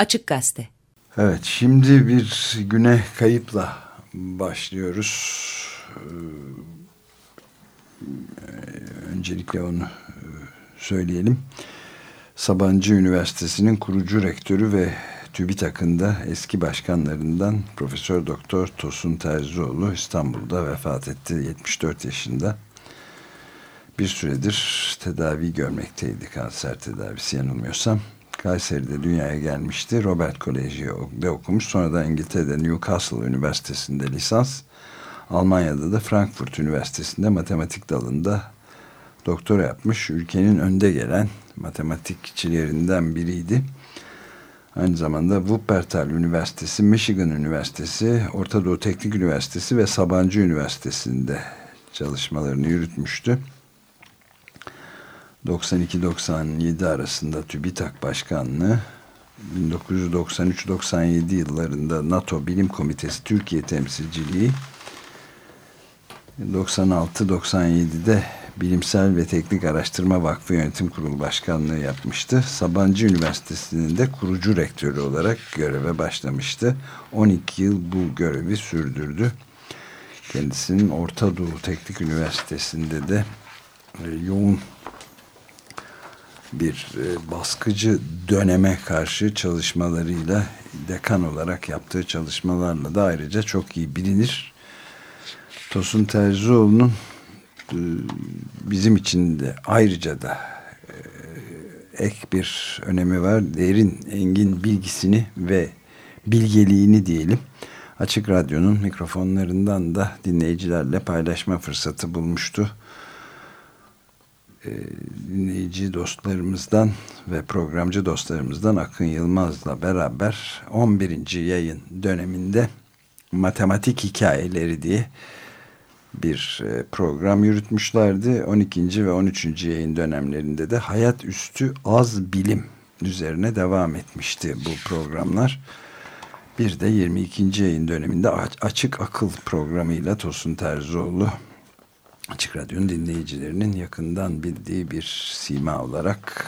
Açık Gazete. Evet şimdi bir güne kayıpla başlıyoruz. Ee, öncelikle onu e, söyleyelim. Sabancı Üniversitesi'nin kurucu rektörü ve TÜBİTAK'ın da eski başkanlarından Profesör Doktor Tosun Terzioğlu İstanbul'da vefat etti 74 yaşında. Bir süredir tedavi görmekteydi kanser tedavisi yanılmıyorsam. Kayseri'de dünyaya gelmişti. Robert Koleji'de okumuş. Sonra da İngiltere'de Newcastle Üniversitesi'nde lisans. Almanya'da da Frankfurt Üniversitesi'nde matematik dalında doktora yapmış. Ülkenin önde gelen matematikçilerinden biriydi. Aynı zamanda Wuppertal Üniversitesi, Michigan Üniversitesi, Orta Doğu Teknik Üniversitesi ve Sabancı Üniversitesi'nde çalışmalarını yürütmüştü. 92-97 arasında TÜBİTAK Başkanlığı, 1993-97 yıllarında NATO Bilim Komitesi Türkiye temsilciliği, 96-97'de Bilimsel ve Teknik Araştırma Vakfı Yönetim Kurulu Başkanlığı yapmıştı. Sabancı Üniversitesi'nin de kurucu rektörü olarak göreve başlamıştı. 12 yıl bu görevi sürdürdü. Kendisinin Orta Doğu Teknik Üniversitesi'nde de e, yoğun bir e, baskıcı döneme karşı çalışmalarıyla dekan olarak yaptığı çalışmalarla da ayrıca çok iyi bilinir. Tosun Terzioğlu'nun e, bizim için de ayrıca da e, ek bir önemi var. Derin, engin bilgisini ve bilgeliğini diyelim. Açık Radyo'nun mikrofonlarından da dinleyicilerle paylaşma fırsatı bulmuştu e, dinleyici dostlarımızdan ve programcı dostlarımızdan Akın Yılmaz'la beraber 11. yayın döneminde matematik hikayeleri diye bir e, program yürütmüşlerdi. 12. ve 13. yayın dönemlerinde de hayat üstü az bilim üzerine devam etmişti bu programlar. Bir de 22. yayın döneminde Açık Akıl programıyla Tosun Terzioğlu Açık Radyo'nun dinleyicilerinin yakından bildiği bir sima olarak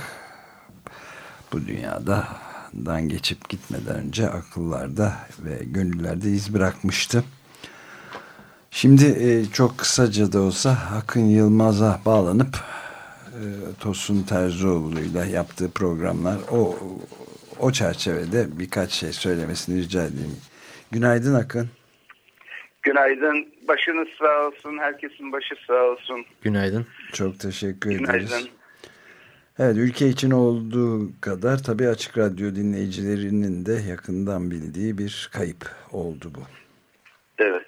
bu dünyada dan geçip gitmeden önce akıllarda ve gönüllerde iz bırakmıştı. Şimdi e, çok kısaca da olsa Akın Yılmaz'a bağlanıp e, Tosun Terzioğlu'yla yaptığı programlar o o çerçevede birkaç şey söylemesini rica edeyim. Günaydın Akın. Günaydın. Başınız sağ olsun. Herkesin başı sağ olsun. Günaydın. Çok teşekkür Günaydın. ederiz. Evet ülke için olduğu kadar tabii Açık Radyo dinleyicilerinin de yakından bildiği bir kayıp oldu bu. Evet.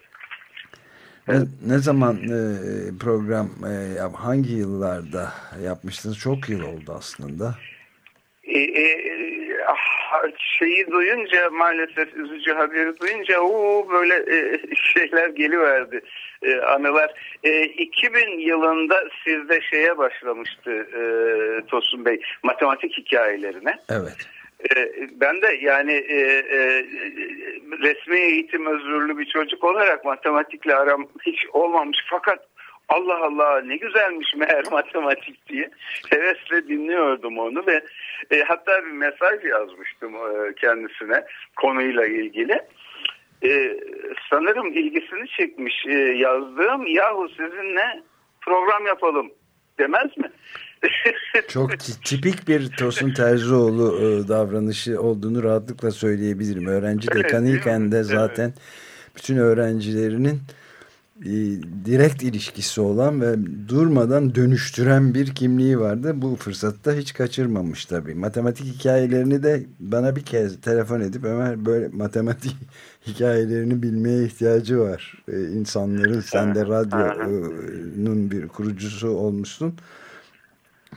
Ne, ne zaman e, program e, hangi yıllarda yapmıştınız? Çok yıl oldu aslında. E, e, şeyi duyunca maalesef üzücü haberi duyunca o böyle e, şeyler geliverdi e, anılar. E, 2000 yılında sizde şeye başlamıştı e, Tosun Bey matematik hikayelerine. Evet. E, ben de yani e, e, resmi eğitim özürlü bir çocuk olarak matematikle aram hiç olmamış fakat Allah Allah ne güzelmiş meğer matematik diye hevesle dinliyordum onu ve e, hatta bir mesaj yazmıştım e, kendisine konuyla ilgili. E, sanırım ilgisini çekmiş e, yazdığım yahu sizinle program yapalım demez mi? Çok tipik bir Tosun Terzioğlu e, davranışı olduğunu rahatlıkla söyleyebilirim. Öğrenci dekanıyken de zaten bütün öğrencilerinin direkt ilişkisi olan ve durmadan dönüştüren bir kimliği vardı. Bu fırsatta hiç kaçırmamış tabii. Matematik hikayelerini de bana bir kez telefon edip Ömer böyle matematik hikayelerini bilmeye ihtiyacı var. Ee, insanların sen de radyonun bir kurucusu olmuşsun.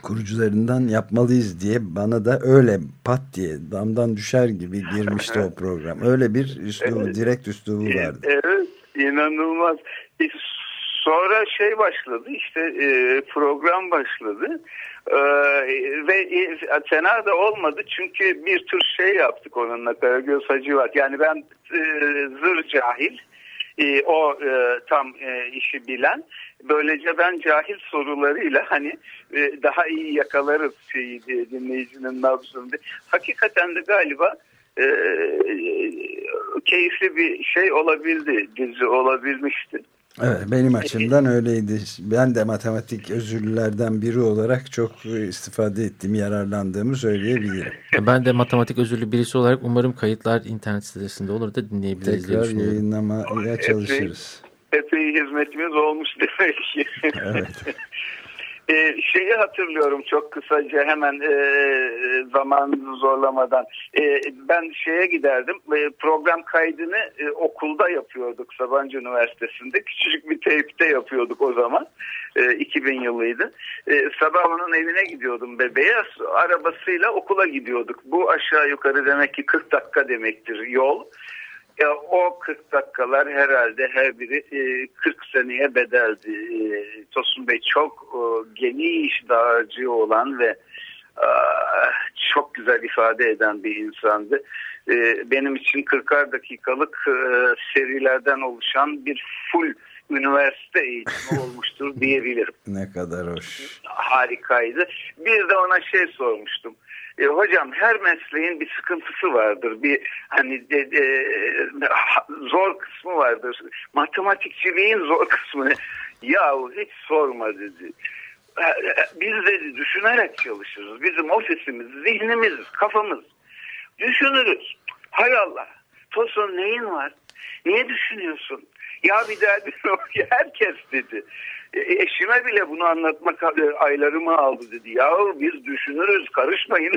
Kurucularından yapmalıyız diye bana da öyle pat diye damdan düşer gibi girmişti o program. Öyle bir üslubu, direkt üslubu vardı. Evet, inanılmaz. Sonra şey başladı işte e, program başladı. Ee, ve e, fena da olmadı çünkü bir tür şey yaptık onunla Karagöz Hacivat yani ben e, zır cahil e, o e, tam e, işi bilen. Böylece ben cahil sorularıyla hani e, daha iyi yakalarız şeyi dinleyicinin nabzını. Hakikaten de galiba e, keyifli bir şey olabildi, dizi olabilmişti. Evet, benim açımdan öyleydi. Ben de matematik özürlülerden biri olarak çok istifade ettiğim, yararlandığımı söyleyebilirim. Ben de matematik özürlü birisi olarak umarım kayıtlar internet sitesinde olur da dinleyebiliriz Tekrar yayınlamaya çalışırız. Epey, epey hizmetimiz olmuş demek ki. Evet. Ee, şeyi hatırlıyorum çok kısaca hemen e, zamanınızı zorlamadan. E, ben şeye giderdim e, program kaydını e, okulda yapıyorduk Sabancı Üniversitesi'nde. Küçücük bir teypte yapıyorduk o zaman. E, 2000 yılıydı. E, sabah onun evine gidiyordum bebeğe. Arabasıyla okula gidiyorduk. Bu aşağı yukarı demek ki 40 dakika demektir yol. Ya o 40 dakikalar herhalde her biri e, 40 seneye bedeldi. E, Tosun Bey çok e, geniş dağarcığı olan ve e, çok güzel ifade eden bir insandı. E, benim için 40'ar dakikalık e, serilerden oluşan bir full üniversite eğitimi olmuştur diyebilirim. Ne kadar hoş. Harikaydı. Bir de ona şey sormuştum. E, hocam her mesleğin bir sıkıntısı vardır. Bir hani de, de, zor kısmı vardır. Matematikçiliğin zor kısmı. Yahu hiç sorma dedi. Biz dedi düşünerek çalışırız. Bizim ofisimiz, zihnimiz, kafamız. Düşünürüz. Hay Allah. Tosun neyin var? Niye düşünüyorsun? Ya bir yok. Herkes dedi. E, eşime bile bunu anlatmak aylarımı aldı dedi. Ya biz düşünürüz karışmayın.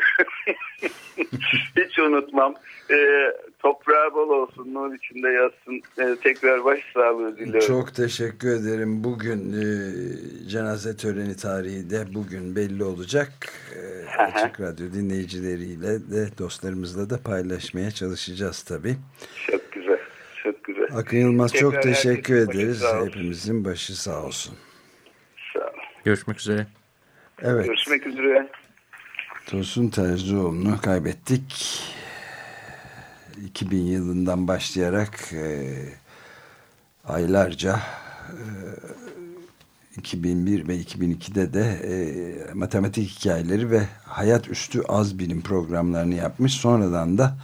Hiç unutmam. E, toprağı bol olsun, nur içinde yatsın. E, tekrar baş sağlığı diliyorum. Çok teşekkür ederim. Bugün e, cenaze töreni tarihi de bugün belli olacak. E, Açık Radyo dinleyicileriyle de dostlarımızla da paylaşmaya çalışacağız tabii. Çok. Akın Yılmaz Tekrar çok teşekkür ederiz. Hepimizin başı sağ olsun. Sağ olun. Görüşmek üzere. Evet. Görüşmek üzere. Tosun Terzioğlu'nu kaybettik. 2000 yılından başlayarak e, aylarca e, 2001 ve 2002'de de e, matematik hikayeleri ve hayat üstü az bilim programlarını yapmış. Sonradan da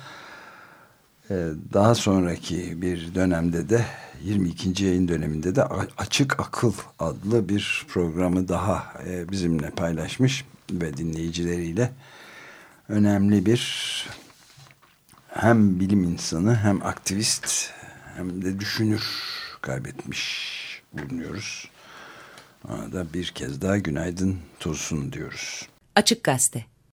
daha sonraki bir dönemde de 22. yayın döneminde de Açık Akıl adlı bir programı daha e, bizimle paylaşmış ve dinleyicileriyle önemli bir hem bilim insanı hem aktivist hem de düşünür kaybetmiş bulunuyoruz. Ona da bir kez daha günaydın Tosun diyoruz. Açık Gazete